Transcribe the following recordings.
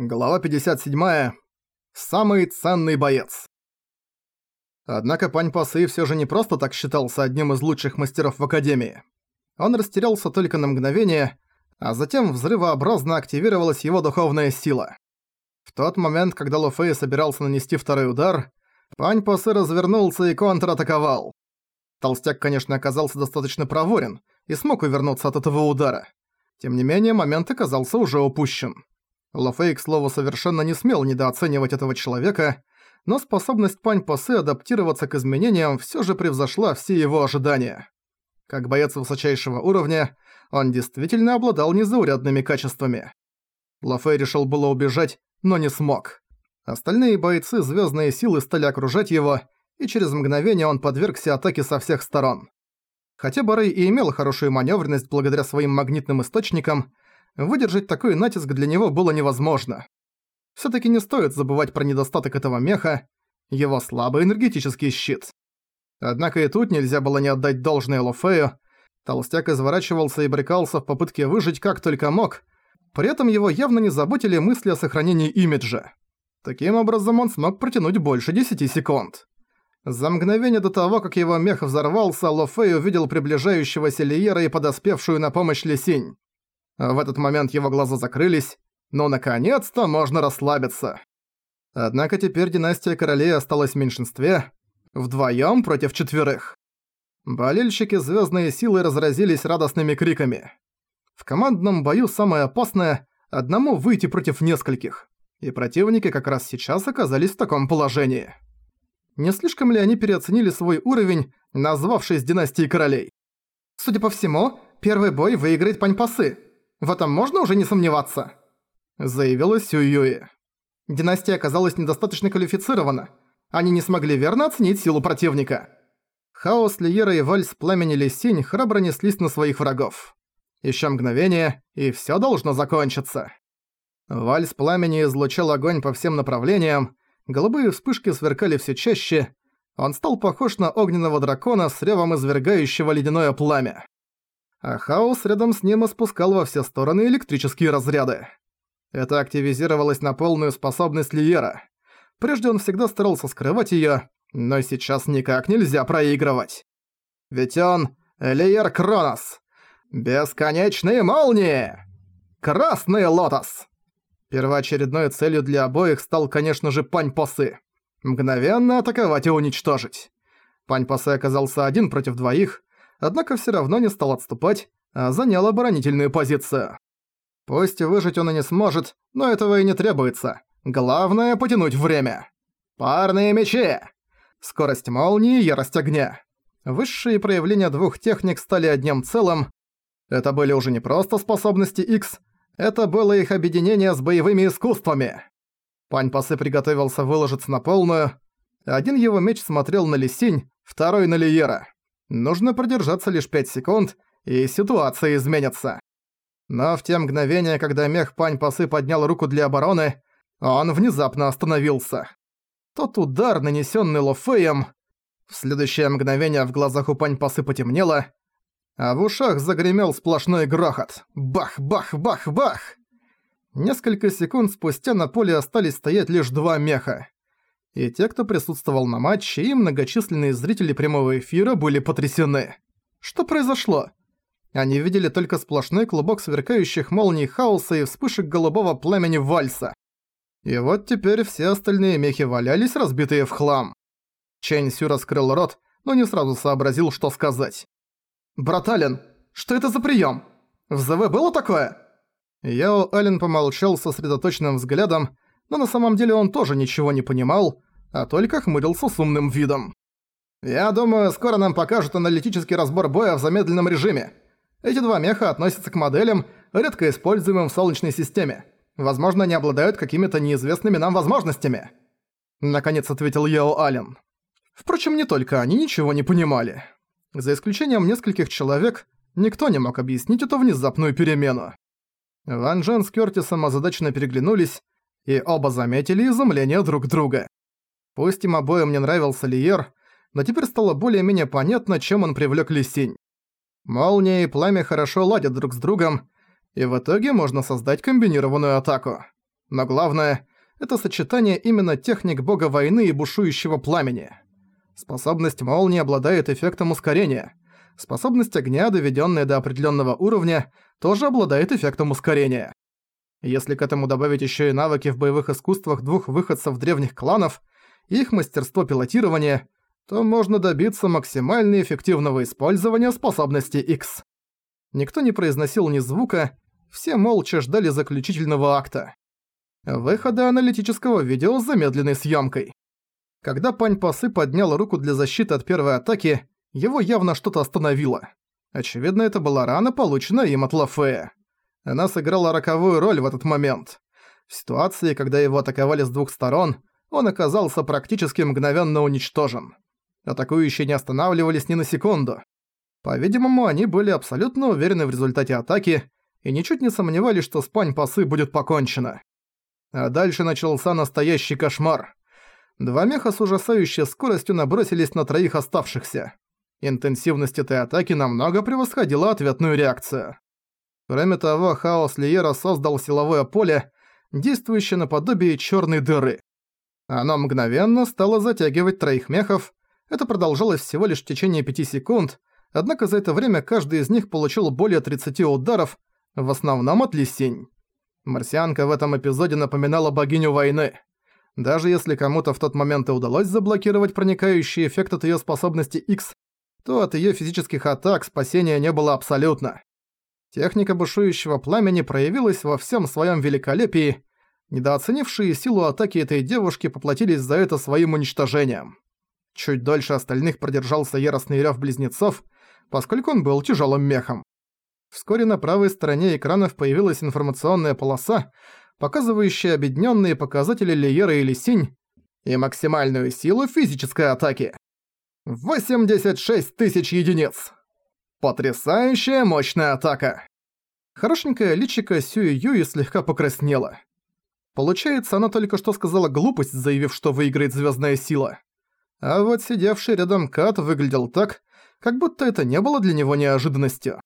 Глава 57. Самый ценный боец. Однако Пань Пасы всё же не просто так считался одним из лучших мастеров в Академии. Он растерялся только на мгновение, а затем взрывообразно активировалась его духовная сила. В тот момент, когда Ло Фэй собирался нанести второй удар, Пань Пасы развернулся и контратаковал. Толстяк, конечно, оказался достаточно проворен и смог увернуться от этого удара. Тем не менее, момент оказался уже упущен. Лафей, к слову, совершенно не смел недооценивать этого человека, но способность Пань Пасы адаптироваться к изменениям всё же превзошла все его ожидания. Как боец высочайшего уровня, он действительно обладал незаурядными качествами. Лафей решил было убежать, но не смог. Остальные бойцы Звёздные силы стали окружать его, и через мгновение он подвергся атаке со всех сторон. Хотя Барей и имел хорошую манёвренность благодаря своим магнитным источникам, выдержать такой натиск для него было невозможно. Всё-таки не стоит забывать про недостаток этого меха, его слабый энергетический щит. Однако и тут нельзя было не отдать должное Лофею, толстяк изворачивался и брекался в попытке выжить как только мог, при этом его явно не заботили мысли о сохранении имиджа. Таким образом он смог протянуть больше 10 секунд. За мгновение до того, как его мех взорвался, Лофей увидел приближающегося Лиера и подоспевшую на помощь Лисинь. В этот момент его глаза закрылись, но наконец-то можно расслабиться. Однако теперь династия королей осталась в меньшинстве, вдвоём против четверых. Болельщики Звёздные силы разразились радостными криками. В командном бою самое опасное – одному выйти против нескольких. И противники как раз сейчас оказались в таком положении. Не слишком ли они переоценили свой уровень, назвавшись династией королей? Судя по всему, первый бой выиграет Паньпасы. В этом можно уже не сомневаться?» Заявила Сююи. Династия оказалась недостаточно квалифицирована. Они не смогли верно оценить силу противника. Хаос, Лиера и Вальс Пламени Лисинь храбро неслись на своих врагов. Ещё мгновение, и всё должно закончиться. Вальс Пламени излучал огонь по всем направлениям, голубые вспышки сверкали всё чаще, он стал похож на огненного дракона с ревом извергающего ледяное пламя а хаос рядом с ним испускал во все стороны электрические разряды. Это активизировалось на полную способность Лиера. Прежде он всегда старался скрывать её, но сейчас никак нельзя проигрывать. Ведь он — Лиер Кронос. Бесконечные молнии! Красный лотос! Первоочередной целью для обоих стал, конечно же, Пань-Посы. Мгновенно атаковать и уничтожить. Пань-Посы оказался один против двоих, однако всё равно не стал отступать, а занял оборонительную позицию. Пусть выжить он и не сможет, но этого и не требуется. Главное — потянуть время. Парные мечи! Скорость молнии и ярость огня. Высшие проявления двух техник стали одним целым. Это были уже не просто способности X, это было их объединение с боевыми искусствами. Пань Пасы приготовился выложиться на полную. Один его меч смотрел на Лисинь, второй на Лиера. Нужно продержаться лишь 5 секунд, и ситуация изменится. Но в те мгновения, когда мех Пань Пасы поднял руку для обороны, он внезапно остановился. Тот удар, нанесенный Лофеем... В следующее мгновение в глазах у Пань Пасы потемнело, а в ушах загремел сплошной грохот. Бах-бах-бах-бах! Несколько секунд спустя на поле остались стоять лишь два меха и те, кто присутствовал на матче, и многочисленные зрители прямого эфира были потрясены. Что произошло? Они видели только сплошной клубок сверкающих молний хаоса и вспышек голубого пламени вальса. И вот теперь все остальные мехи валялись, разбитые в хлам. Чэнь Сю раскрыл рот, но не сразу сообразил, что сказать. «Брат Ален, что это за прием? В ЗВ было такое?» Яо Ален помолчал сосредоточенным взглядом, но на самом деле он тоже ничего не понимал, а только хмурился с умным видом. «Я думаю, скоро нам покажут аналитический разбор боя в замедленном режиме. Эти два меха относятся к моделям, редко используемым в Солнечной системе. Возможно, они обладают какими-то неизвестными нам возможностями». Наконец ответил Яо Ален. Впрочем, не только они ничего не понимали. За исключением нескольких человек, никто не мог объяснить эту внезапную перемену. Ван Джен с Кёртисом озадаченно переглянулись, и оба заметили изумление друг друга. Пусть им обоим не нравился Лиер, но теперь стало более-менее понятно, чем он привлёк Лисинь. Молния и пламя хорошо ладят друг с другом, и в итоге можно создать комбинированную атаку. Но главное — это сочетание именно техник бога войны и бушующего пламени. Способность молнии обладает эффектом ускорения. Способность огня, доведенная до определенного уровня, тоже обладает эффектом ускорения. Если к этому добавить еще и навыки в боевых искусствах двух выходцев древних кланов их мастерство пилотирования, то можно добиться максимально эффективного использования способности X. Никто не произносил ни звука, все молча ждали заключительного акта. Выхода аналитического видео с замедленной съемкой. Когда Пань Пасы поднял руку для защиты от первой атаки, его явно что-то остановило. Очевидно, это была рана, полученная им от Лафея. Она сыграла роковую роль в этот момент. В ситуации, когда его атаковали с двух сторон, он оказался практически мгновенно уничтожен. Атакующие не останавливались ни на секунду. По-видимому, они были абсолютно уверены в результате атаки и ничуть не сомневались, что с Пань Пасы будет покончено. А дальше начался настоящий кошмар. Два меха с ужасающей скоростью набросились на троих оставшихся. Интенсивность этой атаки намного превосходила ответную реакцию. Кроме того, хаос Лиера создал силовое поле, действующее наподобие черной дыры. Оно мгновенно стало затягивать троих мехов, это продолжалось всего лишь в течение 5 секунд, однако за это время каждый из них получил более 30 ударов, в основном от Лисинь. Марсианка в этом эпизоде напоминала богиню войны. Даже если кому-то в тот момент и удалось заблокировать проникающий эффект от её способности X, то от её физических атак спасения не было абсолютно. Техника бушующего пламени проявилась во всем своем великолепии, недооценившие силу атаки этой девушки поплатились за это своим уничтожением. Чуть дольше остальных продержался яростный рёв близнецов, поскольку он был тяжелым мехом. Вскоре на правой стороне экранов появилась информационная полоса, показывающая объединенные показатели Лиеры и Лисинь и максимальную силу физической атаки. 86 тысяч единиц! Потрясающая мощная атака! Хорошенькая личико Сюи Юи слегка покраснела. Получается, она только что сказала глупость, заявив, что выиграет звездная сила. А вот сидевший рядом Кат выглядел так, как будто это не было для него неожиданностью.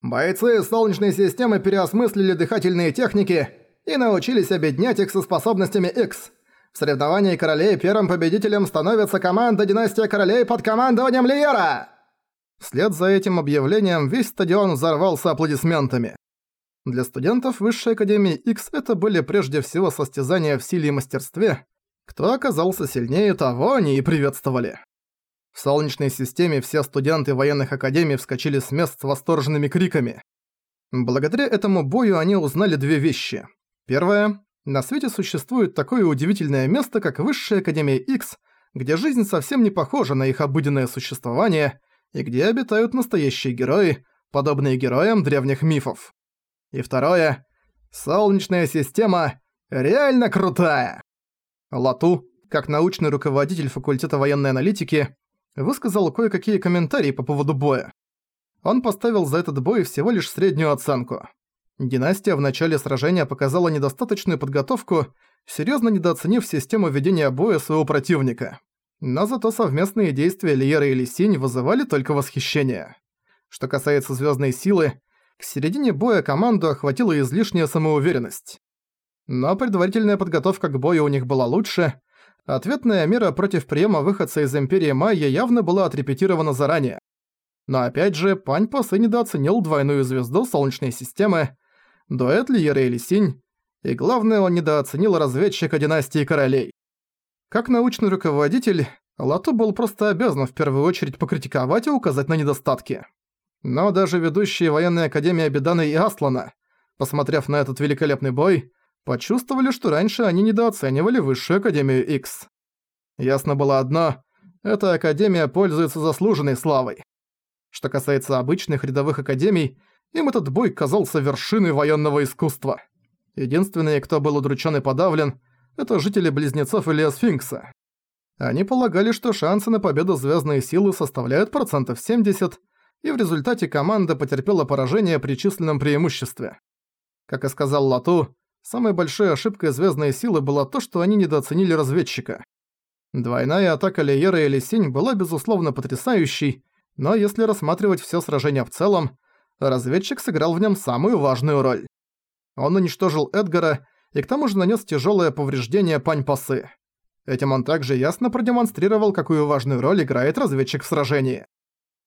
Бойцы Солнечной системы переосмыслили дыхательные техники и научились объединять их со способностями X. В соревновании королей первым победителем становится команда Династия Королей под командованием Лиера! Вслед за этим объявлением весь стадион взорвался аплодисментами. Для студентов Высшей Академии X это были прежде всего состязания в силе и мастерстве. Кто оказался сильнее, того они и приветствовали. В Солнечной системе все студенты военных академий вскочили с мест с восторженными криками. Благодаря этому бою они узнали две вещи. Первое. На свете существует такое удивительное место, как Высшая Академия X, где жизнь совсем не похожа на их обыденное существование, и где обитают настоящие герои, подобные героям древних мифов. И второе. Солнечная система реально крутая. Лату, как научный руководитель факультета военной аналитики, высказал кое-какие комментарии по поводу боя. Он поставил за этот бой всего лишь среднюю оценку. Династия в начале сражения показала недостаточную подготовку, серьезно недооценив систему ведения боя своего противника. Но зато совместные действия Лиера и Лисинь вызывали только восхищение. Что касается звездной силы, к середине боя команду охватила излишняя самоуверенность. Но предварительная подготовка к бою у них была лучше, ответная мера против приема выходца из Империи Майя явно была отрепетирована заранее. Но опять же, Пань Пасы недооценил двойную звезду Солнечной системы, дуэт Лиера и Лисинь, и главное, он недооценил разведчика династии королей. Как научный руководитель, Лату был просто обязан в первую очередь покритиковать и указать на недостатки. Но даже ведущие военной академии Абидана и Аслана, посмотрев на этот великолепный бой, почувствовали, что раньше они недооценивали Высшую Академию X. Ясно было одно – эта Академия пользуется заслуженной славой. Что касается обычных рядовых академий, им этот бой казался вершиной военного искусства. Единственные, кто был удручен и подавлен, это жители Близнецов или Сфинкса. Они полагали, что шансы на победу Звездные Силы составляют процентов 70, и в результате команда потерпела поражение при численном преимуществе. Как и сказал Лату, самой большой ошибкой Звездной Силы было то, что они недооценили разведчика. Двойная атака Лиера и Лисинь была безусловно потрясающей, но если рассматривать все сражение в целом, разведчик сыграл в нем самую важную роль. Он уничтожил Эдгара и к тому же нанес тяжелое повреждение Пань Пасы. Этим он также ясно продемонстрировал, какую важную роль играет разведчик в сражении.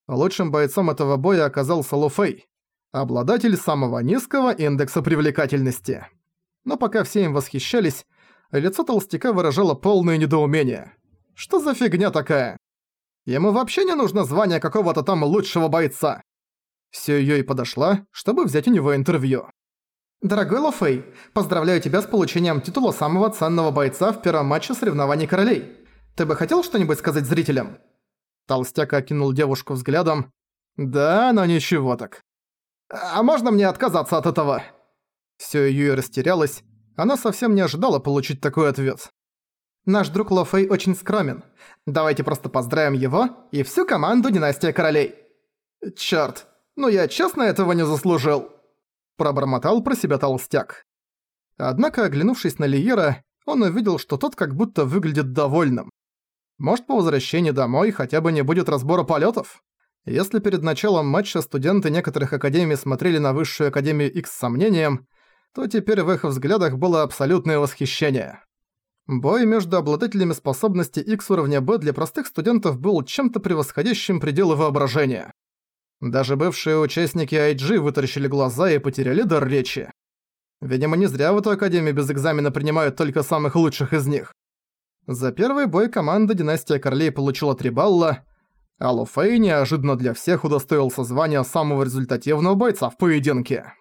Лучшим бойцом этого боя оказался Лу Фэй, обладатель самого низкого индекса привлекательности. Но пока все им восхищались, лицо толстяка выражало полное недоумение. Что за фигня такая? Ему вообще не нужно звание какого-то там лучшего бойца. Сё её и подошла, чтобы взять у него интервью. «Дорогой Лофей, поздравляю тебя с получением титула самого ценного бойца в первом матче соревнований королей. Ты бы хотел что-нибудь сказать зрителям?» Толстяк окинул девушку взглядом. «Да, но ничего так. А можно мне отказаться от этого?» Сё Юй растерялась. Она совсем не ожидала получить такой ответ. «Наш друг Лофей очень скромен. Давайте просто поздравим его и всю команду Династия Королей». «Чёрт, ну я честно этого не заслужил!» Пробормотал про себя толстяк. Однако, оглянувшись на Лиера, он увидел, что тот как будто выглядит довольным. Может, по возвращении домой хотя бы не будет разбора полетов? Если перед началом матча студенты некоторых академий смотрели на Высшую Академию X с сомнением, то теперь в их взглядах было абсолютное восхищение. Бой между обладателями способности X уровня B для простых студентов был чем-то превосходящим пределы воображения. Даже бывшие участники IG вытаращили глаза и потеряли дар речи. Видимо, не зря в эту академию без экзамена принимают только самых лучших из них. За первый бой команда Династия Королей получила 3 балла, а Луфей неожиданно для всех удостоился звания самого результативного бойца в поединке.